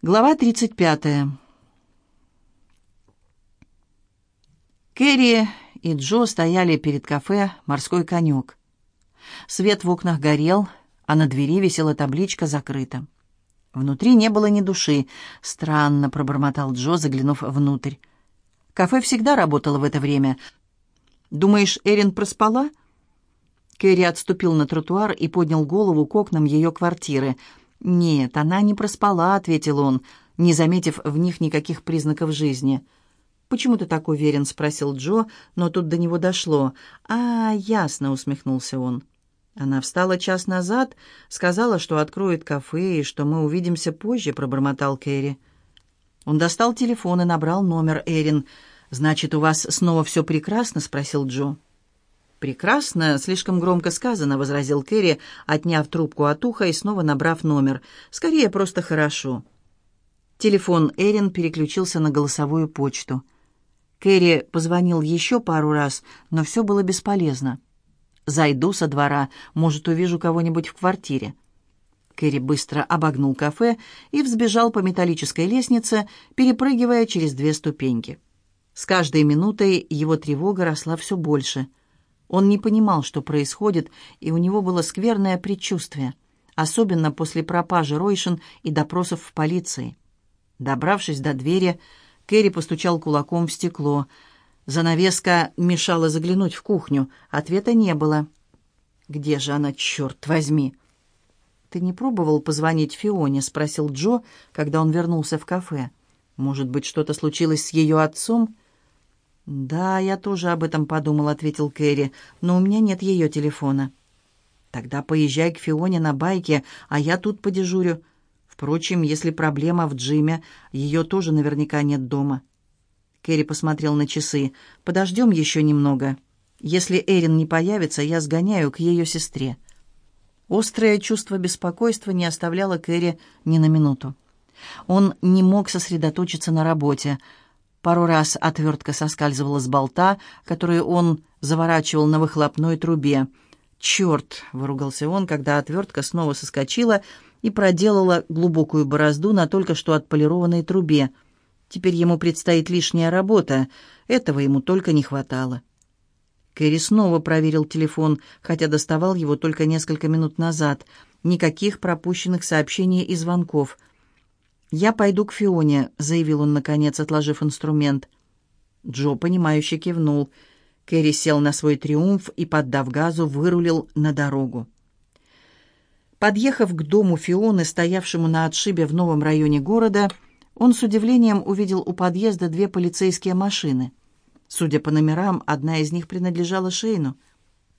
Глава 35. Кэрри и Джо стояли перед кафе «Морской конек». Свет в окнах горел, а на двери висела табличка «Закрыто». Внутри не было ни души. Странно, пробормотал Джо, заглянув внутрь. Кафе всегда работало в это время. Думаешь, Эрин проспала? Кэрри отступил на тротуар и поднял голову к окнам ее квартиры — «Нет, она не проспала», — ответил он, не заметив в них никаких признаков жизни. «Почему ты так уверен?» — спросил Джо, но тут до него дошло. «А, ясно», — усмехнулся он. «Она встала час назад, сказала, что откроет кафе и что мы увидимся позже», — пробормотал Кэрри. Он достал телефон и набрал номер Эрин. «Значит, у вас снова все прекрасно?» — спросил Джо. «Прекрасно, слишком громко сказано», — возразил Кэрри, отняв трубку от уха и снова набрав номер. «Скорее, просто хорошо». Телефон Эрин переключился на голосовую почту. Кэрри позвонил еще пару раз, но все было бесполезно. «Зайду со двора, может, увижу кого-нибудь в квартире». Кэрри быстро обогнул кафе и взбежал по металлической лестнице, перепрыгивая через две ступеньки. С каждой минутой его тревога росла все больше — он не понимал, что происходит, и у него было скверное предчувствие, особенно после пропажи Ройшин и допросов в полиции. Добравшись до двери, Кэрри постучал кулаком в стекло. Занавеска мешала заглянуть в кухню. Ответа не было. «Где же она, черт возьми?» «Ты не пробовал позвонить Фионе?» — спросил Джо, когда он вернулся в кафе. «Может быть, что-то случилось с ее отцом?» «Да, я тоже об этом подумал», — ответил Кэрри, «но у меня нет ее телефона». «Тогда поезжай к Фионе на байке, а я тут подежурю. Впрочем, если проблема в Джиме, ее тоже наверняка нет дома». Кэрри посмотрел на часы. «Подождем еще немного. Если Эрин не появится, я сгоняю к ее сестре». Острое чувство беспокойства не оставляло Кэрри ни на минуту. Он не мог сосредоточиться на работе — Пару раз отвертка соскальзывала с болта, который он заворачивал на выхлопной трубе. «Черт!» — выругался он, когда отвертка снова соскочила и проделала глубокую борозду на только что отполированной трубе. Теперь ему предстоит лишняя работа. Этого ему только не хватало. Кэрри снова проверил телефон, хотя доставал его только несколько минут назад. Никаких пропущенных сообщений и звонков. «Я пойду к Фионе», — заявил он, наконец, отложив инструмент. Джо, понимающе кивнул. Кэрри сел на свой триумф и, поддав газу, вырулил на дорогу. Подъехав к дому Фионы, стоявшему на отшибе в новом районе города, он с удивлением увидел у подъезда две полицейские машины. Судя по номерам, одна из них принадлежала Шейну —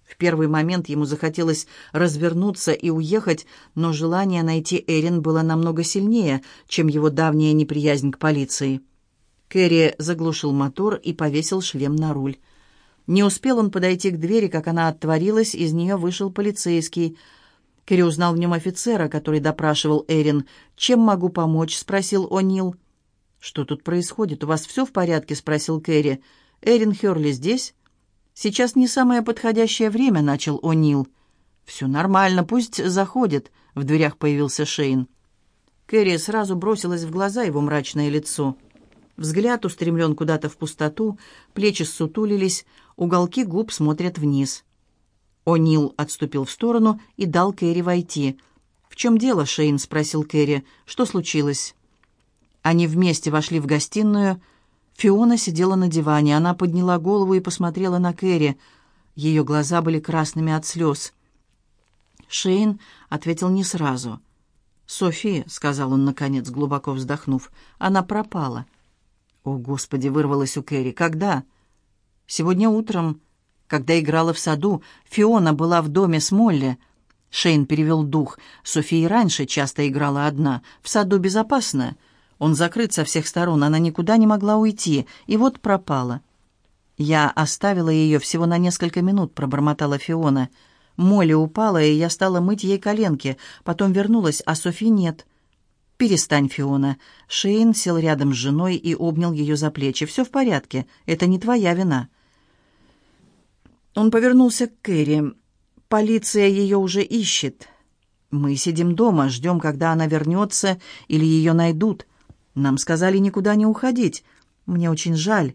в первый момент ему захотелось развернуться и уехать, но желание найти Эрин было намного сильнее, чем его давняя неприязнь к полиции. Кэрри заглушил мотор и повесил шлем на руль. Не успел он подойти к двери, как она отворилась, из нее вышел полицейский. Кэрри узнал в нем офицера, который допрашивал Эрин. «Чем могу помочь?» — спросил О'Нил. «Что тут происходит? У вас все в порядке?» — спросил Кэрри. «Эрин Херли здесь?» «Сейчас не самое подходящее время», — начал О'Нил. «Все нормально, пусть заходит», — в дверях появился Шейн. Кэрри сразу бросилась в глаза его мрачное лицо. Взгляд устремлен куда-то в пустоту, плечи ссутулились, уголки губ смотрят вниз. О'Нил отступил в сторону и дал Кэрри войти. «В чем дело, Шейн?» — спросил Кэрри. «Что случилось?» Они вместе вошли в гостиную, — Фиона сидела на диване. Она подняла голову и посмотрела на Кэрри. Ее глаза были красными от слез. Шейн ответил не сразу. «Софи», — сказал он, наконец, глубоко вздохнув, — «она пропала». «О, Господи!» — вырвалась у Кэрри. «Когда?» «Сегодня утром, когда играла в саду. Фиона была в доме с Молли». Шейн перевел дух. София раньше часто играла одна. В саду безопасно. Он закрыт со всех сторон, она никуда не могла уйти, и вот пропала. «Я оставила ее всего на несколько минут», — пробормотала Фиона. Молли упала, и я стала мыть ей коленки. Потом вернулась, а Софи нет. «Перестань, Фиона». Шейн сел рядом с женой и обнял ее за плечи. «Все в порядке. Это не твоя вина». Он повернулся к Кэрри. «Полиция ее уже ищет. Мы сидим дома, ждем, когда она вернется или ее найдут. «Нам сказали никуда не уходить. Мне очень жаль».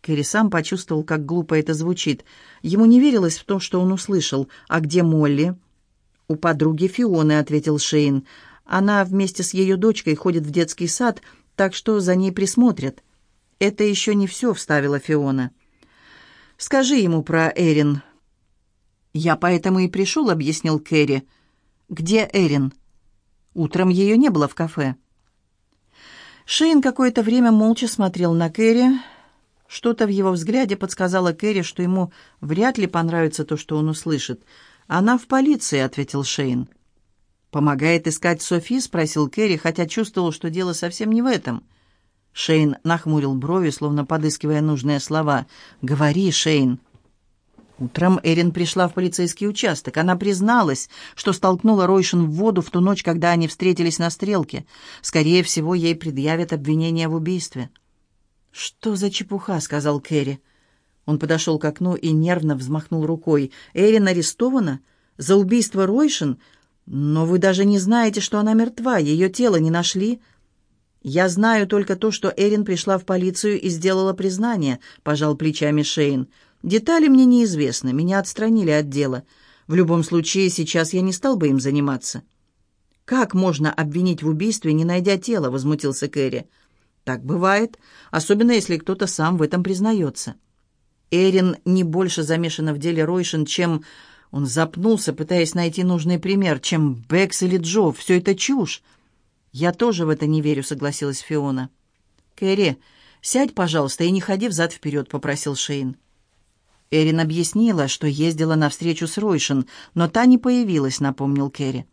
Кэрри сам почувствовал, как глупо это звучит. Ему не верилось в то, что он услышал. «А где Молли?» «У подруги Фионы», — ответил Шейн. «Она вместе с ее дочкой ходит в детский сад, так что за ней присмотрят». «Это еще не все», — вставила Фиона. «Скажи ему про Эрин». «Я поэтому и пришел», — объяснил Кэрри. «Где Эрин?» Утром ее не было в кафе. Шейн какое-то время молча смотрел на Кэрри. Что-то в его взгляде подсказало Кэрри, что ему вряд ли понравится то, что он услышит. «Она в полиции», — ответил Шейн. «Помогает искать Софи?» — спросил Кэрри, хотя чувствовал, что дело совсем не в этом. Шейн нахмурил брови, словно подыскивая нужные слова. «Говори, Шейн». Утром Эрин пришла в полицейский участок. Она призналась, что столкнула Ройшин в воду в ту ночь, когда они встретились на стрелке. Скорее всего, ей предъявят обвинение в убийстве. «Что за чепуха?» — сказал Кэрри. Он подошел к окну и нервно взмахнул рукой. «Эрин арестована? За убийство Ройшин? Но вы даже не знаете, что она мертва. Ее тело не нашли». «Я знаю только то, что Эрин пришла в полицию и сделала признание», — пожал плечами Шейн. Детали мне неизвестны, меня отстранили от дела. В любом случае, сейчас я не стал бы им заниматься». «Как можно обвинить в убийстве, не найдя тела?» — возмутился Кэрри. «Так бывает, особенно если кто-то сам в этом признается». Эрин не больше замешана в деле Ройшин, чем... Он запнулся, пытаясь найти нужный пример, чем Бэкс или Джо. Все это чушь. «Я тоже в это не верю», — согласилась Фиона. «Кэрри, сядь, пожалуйста, и не ходи взад-вперед», — попросил Шейн. Эрин объяснила, что ездила на встречу с Ройшин, но та не появилась, напомнил Кэрри.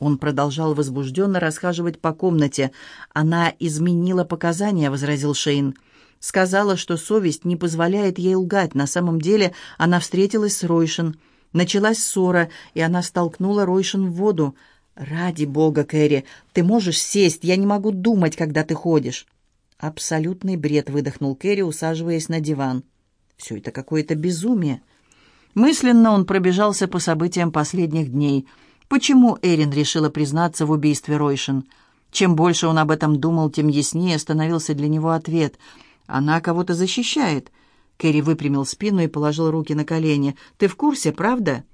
Он продолжал возбужденно расхаживать по комнате. «Она изменила показания», — возразил Шейн. «Сказала, что совесть не позволяет ей лгать. На самом деле она встретилась с Ройшин. Началась ссора, и она столкнула Ройшин в воду. «Ради бога, Кэрри, ты можешь сесть, я не могу думать, когда ты ходишь». «Абсолютный бред», — выдохнул Кэрри, усаживаясь на диван. Все это какое-то безумие. Мысленно он пробежался по событиям последних дней. Почему Эрин решила признаться в убийстве Ройшин? Чем больше он об этом думал, тем яснее становился для него ответ. Она кого-то защищает. Кэрри выпрямил спину и положил руки на колени. «Ты в курсе, правда?»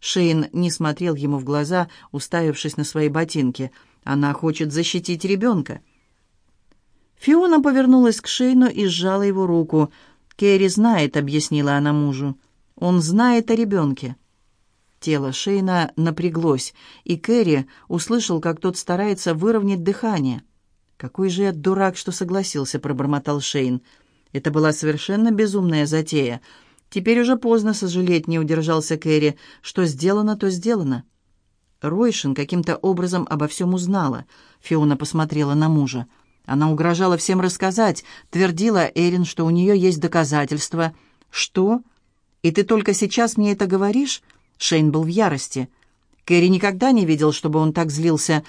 Шейн не смотрел ему в глаза, уставившись на свои ботинки. «Она хочет защитить ребенка». Фиона повернулась к Шейну и сжала его руку. «Керри знает», — объяснила она мужу. «Он знает о ребенке». Тело Шейна напряглось, и Кэрри услышал, как тот старается выровнять дыхание. «Какой же я дурак, что согласился», — пробормотал Шейн. Это была совершенно безумная затея. Теперь уже поздно сожалеть, не удержался Кэрри. Что сделано, то сделано. Ройшин каким-то образом обо всем узнала. Фиона посмотрела на мужа. Она угрожала всем рассказать, твердила Эрин, что у нее есть доказательства. «Что? И ты только сейчас мне это говоришь?» Шейн был в ярости. Кэрри никогда не видел, чтобы он так злился.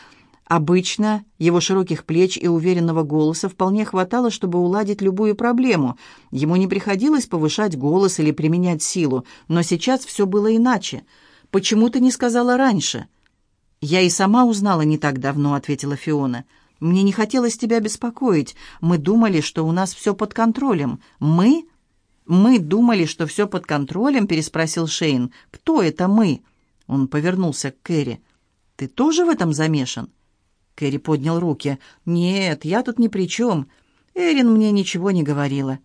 Обычно его широких плеч и уверенного голоса вполне хватало, чтобы уладить любую проблему. Ему не приходилось повышать голос или применять силу, но сейчас все было иначе. «Почему ты не сказала раньше?» «Я и сама узнала не так давно», — ответила Фиона. «Фиона». Мне не хотелось тебя беспокоить. Мы думали, что у нас все под контролем. Мы? Мы думали, что все под контролем, переспросил Шейн. Кто это мы? Он повернулся к Кэрри. Ты тоже в этом замешан? Кэрри поднял руки. Нет, я тут ни при чем. Эрин мне ничего не говорила.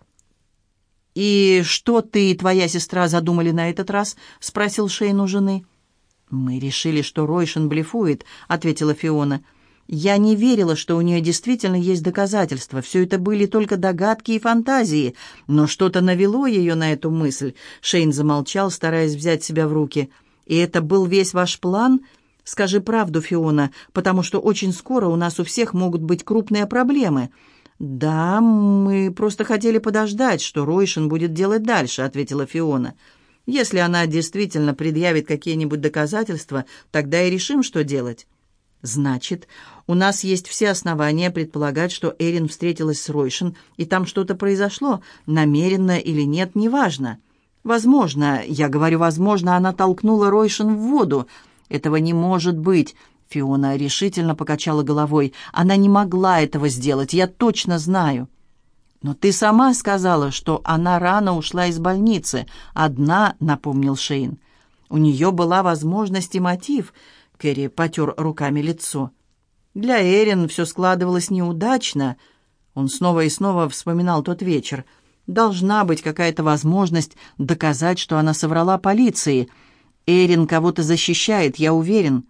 «И что ты и твоя сестра задумали на этот раз?» — спросил Шейн у жены. «Мы решили, что Ройшин блефует», — ответила Фиона. «Фиона». Я не верила, что у нее действительно есть доказательства. Все это были только догадки и фантазии. Но что-то навело ее на эту мысль. Шейн замолчал, стараясь взять себя в руки. «И это был весь ваш план?» «Скажи правду, Фиона, потому что очень скоро у нас у всех могут быть крупные проблемы». «Да, мы просто хотели подождать, что Ройшин будет делать дальше», — ответила Фиона. «Если она действительно предъявит какие-нибудь доказательства, тогда и решим, что делать». «Значит, у нас есть все основания предполагать, что Эрин встретилась с Ройшин, и там что-то произошло, намеренно или нет, неважно. Возможно, я говорю, возможно, она толкнула Ройшин в воду. Этого не может быть. Фиона решительно покачала головой. «Она не могла этого сделать, я точно знаю». «Но ты сама сказала, что она рано ушла из больницы. Одна», — напомнил Шейн. «У нее была возможность и мотив», — Кэрри потер руками лицо. «Для Эрин все складывалось неудачно». Он снова и снова вспоминал тот вечер. «Должна быть какая-то возможность доказать, что она соврала полиции. Эрин кого-то защищает, я уверен».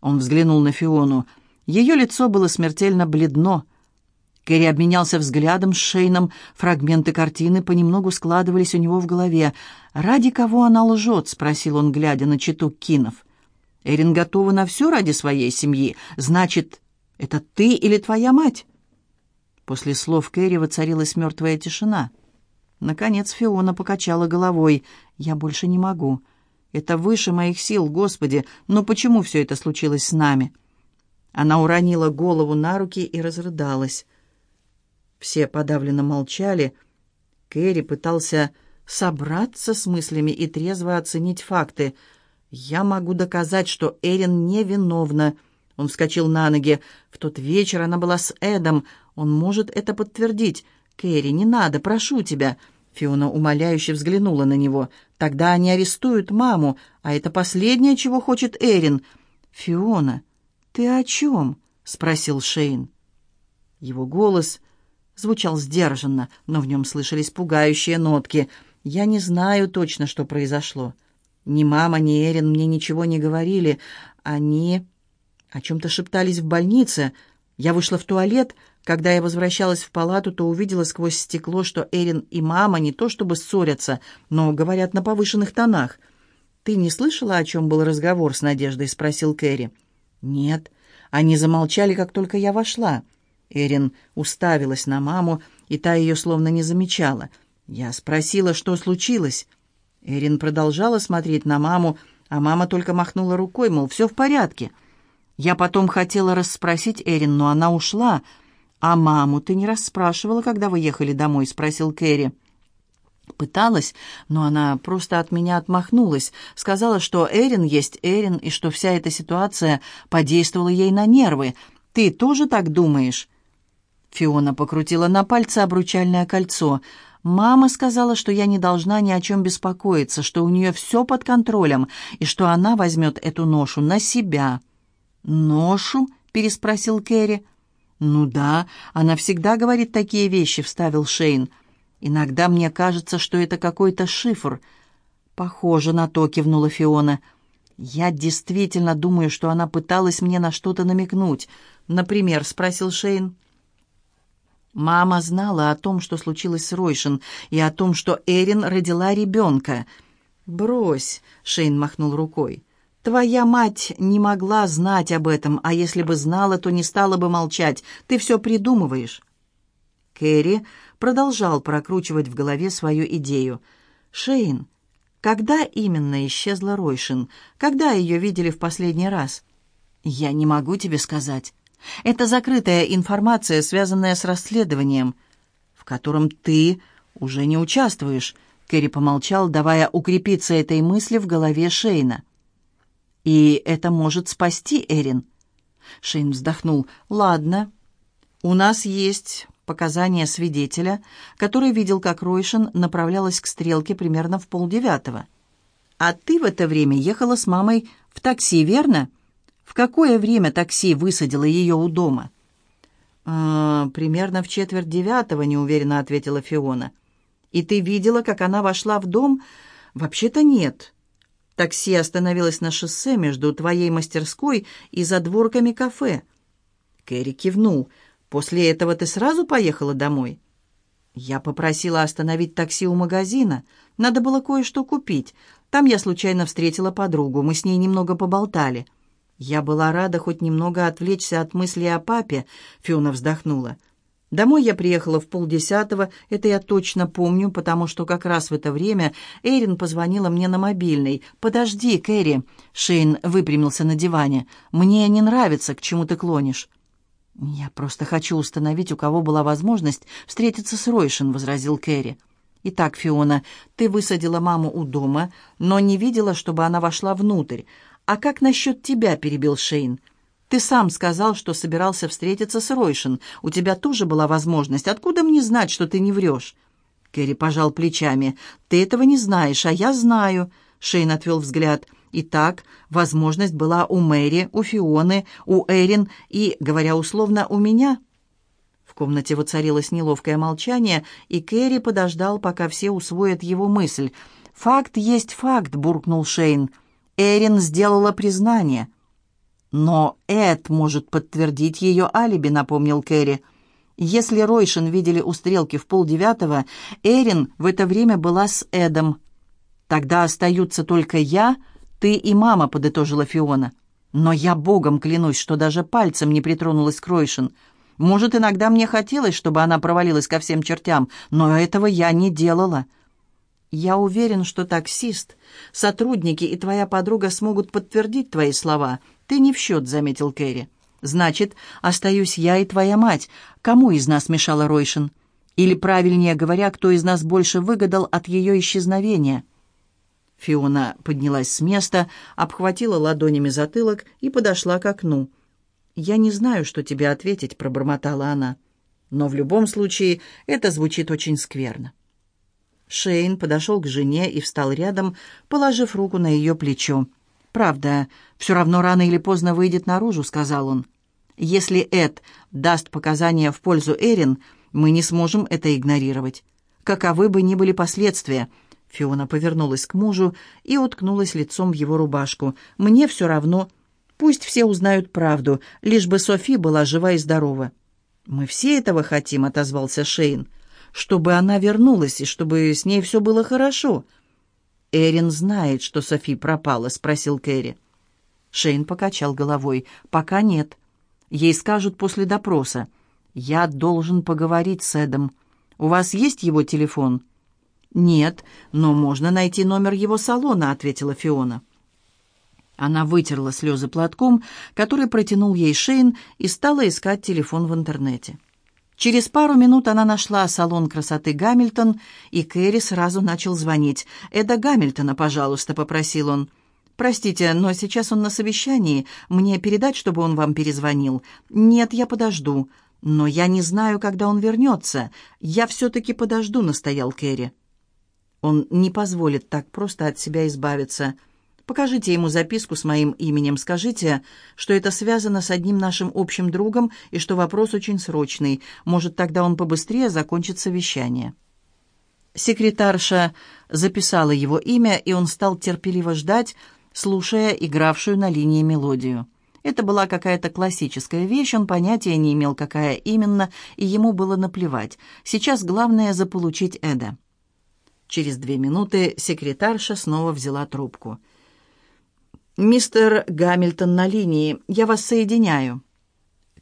Он взглянул на Фиону. Ее лицо было смертельно бледно. Кэрри обменялся взглядом с Шейном. Фрагменты картины понемногу складывались у него в голове. «Ради кого она лжет?» — спросил он, глядя на читу Кинов. «Эрин готова на все ради своей семьи. Значит, это ты или твоя мать?» После слов Кэрри воцарилась мертвая тишина. Наконец Фиона покачала головой. «Я больше не могу. Это выше моих сил, Господи. Но почему все это случилось с нами?» Она уронила голову на руки и разрыдалась. Все подавленно молчали. Кэрри пытался собраться с мыслями и трезво оценить факты. «Я могу доказать, что Эрин невиновна». Он вскочил на ноги. В тот вечер она была с Эдом. Он может это подтвердить. «Кэрри, не надо, прошу тебя». Фиона умоляюще взглянула на него. «Тогда они арестуют маму, а это последнее, чего хочет Эрин». «Фиона, ты о чем?» — спросил Шейн. Его голос звучал сдержанно, но в нем слышались пугающие нотки. «Я не знаю точно, что произошло. Ни мама, ни Эрин мне ничего не говорили. Они о чем-то шептались в больнице. Я вышла в туалет. Когда я возвращалась в палату, то увидела сквозь стекло, что Эрин и мама не то чтобы ссорятся, но говорят на повышенных тонах. «Ты не слышала, о чем был разговор с Надеждой?» — спросил Кэрри. «Нет. Они замолчали, как только я вошла». Эрин уставилась на маму, и та ее словно не замечала. Я спросила, что случилось. Эрин продолжала смотреть на маму, а мама только махнула рукой, мол, все в порядке. Я потом хотела расспросить Эрин, но она ушла. «А маму ты не расспрашивала, когда вы ехали домой?» — спросил Кэрри. Пыталась, но она просто от меня отмахнулась. Сказала, что Эрин есть Эрин, и что вся эта ситуация подействовала ей на нервы. «Ты тоже так думаешь?» Фиона покрутила на пальце обручальное кольцо. «Мама сказала, что я не должна ни о чем беспокоиться, что у нее все под контролем, и что она возьмет эту ношу на себя». «Ношу?» — переспросил Кэрри. «Ну да, она всегда говорит такие вещи», — вставил Шейн. «Иногда мне кажется, что это какой-то шифр». «Похоже на то», — кивнула Фиона. «Я действительно думаю, что она пыталась мне на что-то намекнуть. Например?» — спросил Шейн. Мама знала о том, что случилось с Ройшин, и о том, что Эрин родила ребенка. «Брось», — Шейн махнул рукой. «Твоя мать не могла знать об этом, а если бы знала, то не стала бы молчать. Ты все придумываешь». Кэрри продолжал прокручивать в голове свою идею. «Шейн, когда именно исчезла Ройшин? Когда ее видели в последний раз?» «Я не могу тебе сказать». Это закрытая информация, связанная с расследованием, в котором ты уже не участвуешь. Кэрри помолчал, давая укрепиться этой мысли в голове Шейна. И это может спасти Эрин. Шейн вздохнул. Ладно. У нас есть показания свидетеля, который видел, как Ройшин направлялась к стрелке примерно в полдевятого. А ты в это время ехала с мамой в такси, верно? — какое время такси высадило ее у дома?» «Э, «Примерно в четверть девятого», — неуверенно ответила Фиона. «И ты видела, как она вошла в дом?» «Вообще-то нет. Такси остановилось на шоссе между твоей мастерской и задворками кафе». Кэрри кивнул. «После этого ты сразу поехала домой?» «Я попросила остановить такси у магазина. Надо было кое-что купить. Там я случайно встретила подругу. Мы с ней немного поболтали». «Я была рада хоть немного отвлечься от мысли о папе», — Фиона вздохнула. «Домой я приехала в полдесятого, это я точно помню, потому что как раз в это время Эйрин позвонила мне на мобильный. «Подожди, Кэрри», — Шейн выпрямился на диване, — «мне не нравится, к чему ты клонишь». «Я просто хочу установить, у кого была возможность встретиться с Ройшин», — возразил Кэрри. «Итак, Фиона, ты высадила маму у дома, но не видела, чтобы она вошла внутрь. «А как насчет тебя?» — перебил Шейн. Ты сам сказал, что собирался встретиться с Ройшин. У тебя тоже была возможность. Откуда мне знать, что ты не врешь?» Кэрри пожал плечами. «Ты этого не знаешь, а я знаю». Шейн отвел взгляд. «Итак, возможность была у Мэри, у Фионы, у Эрин и, говоря условно, у меня». В комнате воцарилось неловкое молчание, и Кэрри подождал, пока все усвоят его мысль. «Факт есть факт», — буркнул Шейн. «Эрин сделала признание». «Но Эд может подтвердить ее алиби», — напомнил Кэрри. «Если Ройшин видели у стрелки в полдевятого, Эрин в это время была с Эдом». «Тогда остаются только я, ты и мама», — подытожила Фиона. «Но я богом клянусь, что даже пальцем не притронулась к Ройшин. Может, иногда мне хотелось, чтобы она провалилась ко всем чертям, но этого я не делала». «Я уверен, что таксист, сотрудники и твоя подруга смогут подтвердить твои слова», «Ты не в счет», — заметил Кэрри. «Значит, остаюсь я и твоя мать. Кому из нас мешала Ройшин? Или, правильнее говоря, кто из нас больше выгадал от ее исчезновения?» Фиона поднялась с места, обхватила ладонями затылок и подошла к окну. «Я не знаю, что тебе ответить», — пробормотала она. «Но в любом случае это звучит очень скверно». Шейн подошел к жене и встал рядом, положив руку на ее плечо. «Правда, все равно рано или поздно выйдет наружу», — сказал он. «Если Эд даст показания в пользу Эрин, мы не сможем это игнорировать. Каковы бы ни были последствия». Фиона повернулась к мужу и уткнулась лицом в его рубашку. «Мне все равно. Пусть все узнают правду, лишь бы Софи была жива и здорова». «Мы все этого хотим», — отозвался Шейн. «Чтобы она вернулась и чтобы с ней все было хорошо». «Эрин знает, что Софи пропала?» — спросил Кэрри. Шейн покачал головой. «Пока нет. Ей скажут после допроса. Я должен поговорить с Эдом. У вас есть его телефон?» «Нет, но можно найти номер его салона», — ответила Фиона. Она вытерла слезы платком, который протянул ей Шейн, и стала искать телефон в интернете. Через пару минут она нашла салон красоты Гамильтон, и Кэрри сразу начал звонить. «Эда Гамильтона, пожалуйста», — попросил он. «Простите, но сейчас он на совещании. Мне передать, чтобы он вам перезвонил?» «Нет, я подожду». «Но я не знаю, когда он вернется. Я все-таки подожду», — настоял Кэрри. Он не позволит так просто от себя избавиться. Покажите ему записку с моим именем, скажите, что это связано с одним нашим общим другом и что вопрос очень срочный. Может, тогда он побыстрее закончит совещание». Секретарша записала его имя, и он стал терпеливо ждать, слушая игравшую на линии мелодию. Это была какая-то классическая вещь, он понятия не имел, какая именно, и ему было наплевать. Сейчас главное заполучить Эда. Через две минуты секретарша снова взяла трубку – «Мистер Гамильтон на линии. Я вас соединяю».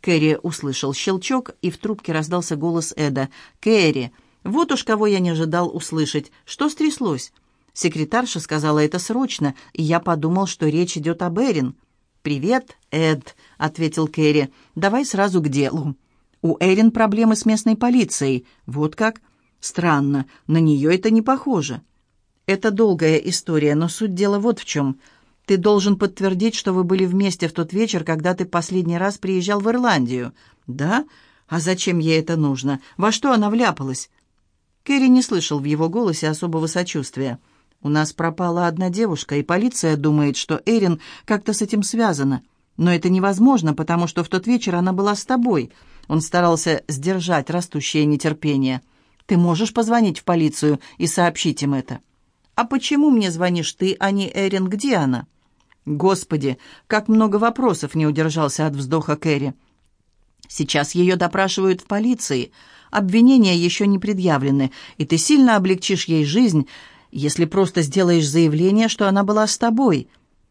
Кэрри услышал щелчок, и в трубке раздался голос Эда. «Кэрри, вот уж кого я не ожидал услышать. Что стряслось?» Секретарша сказала это срочно, и я подумал, что речь идет об Эрин. «Привет, Эд», — ответил Кэрри. «Давай сразу к делу. У Эрин проблемы с местной полицией. Вот как? Странно, на нее это не похоже». «Это долгая история, но суть дела вот в чем. Ты должен подтвердить, что вы были вместе в тот вечер, когда ты последний раз приезжал в Ирландию. Да? А зачем ей это нужно? Во что она вляпалась? Кэрри не слышал в его голосе особого сочувствия. У нас пропала одна девушка, и полиция думает, что Эрин как-то с этим связана. Но это невозможно, потому что в тот вечер она была с тобой. Он старался сдержать растущее нетерпение. Ты можешь позвонить в полицию и сообщить им это. «А почему мне звонишь ты, а не Эрин? Где она?» «Господи, как много вопросов!» — не удержался от вздоха Кэрри. «Сейчас ее допрашивают в полиции. Обвинения еще не предъявлены, и ты сильно облегчишь ей жизнь, если просто сделаешь заявление, что она была с тобой».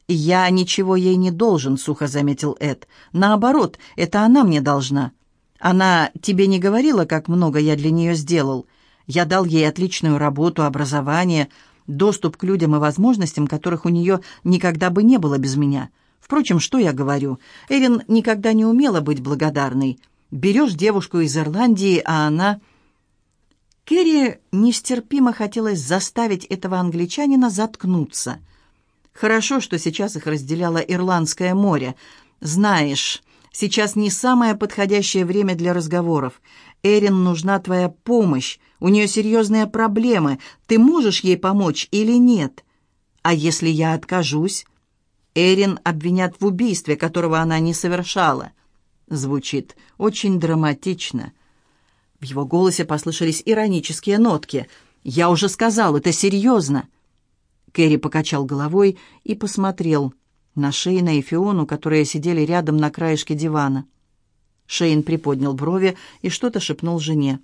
«Я ничего ей не должен», — сухо заметил Эд. «Наоборот, это она мне должна. Она тебе не говорила, как много я для нее сделал. Я дал ей отличную работу, образование» доступ к людям и возможностям, которых у нее никогда бы не было без меня. Впрочем, что я говорю? Эрин никогда не умела быть благодарной. Берешь девушку из Ирландии, а она... Керри нестерпимо хотелось заставить этого англичанина заткнуться. Хорошо, что сейчас их разделяло Ирландское море. «Знаешь, сейчас не самое подходящее время для разговоров. Эрин нужна твоя помощь, у нее серьезные проблемы. Ты можешь ей помочь или нет? А если я откажусь?» Эрин обвинят в убийстве, которого она не совершала. Звучит очень драматично. В его голосе послышались иронические нотки. «Я уже сказал, это серьезно!» Кэрри покачал головой и посмотрел на Шейна и Фиону, которые сидели рядом на краешке дивана. Шейн приподнял брови и что-то шепнул жене.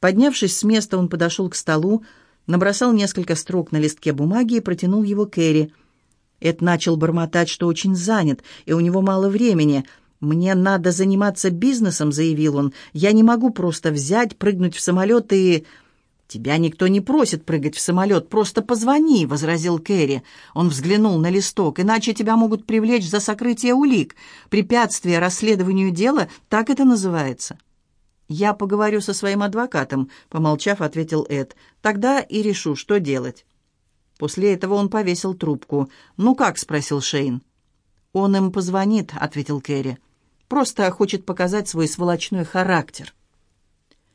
Поднявшись с места, он подошел к столу, набросал несколько строк на листке бумаги и протянул его Кэрри. Эд начал бормотать, что очень занят, и у него мало времени. «Мне надо заниматься бизнесом», — заявил он. «Я не могу просто взять, прыгнуть в самолет и...» «Тебя никто не просит прыгать в самолет, просто позвони», — возразил Кэрри. Он взглянул на листок. «Иначе тебя могут привлечь за сокрытие улик. Препятствие расследованию дела, так это называется». «Я поговорю со своим адвокатом», — помолчав, ответил Эд. «Тогда и решу, что делать». После этого он повесил трубку. «Ну как?» — спросил Шейн. «Он им позвонит», — ответил Кэрри. «Просто хочет показать свой сволочной характер».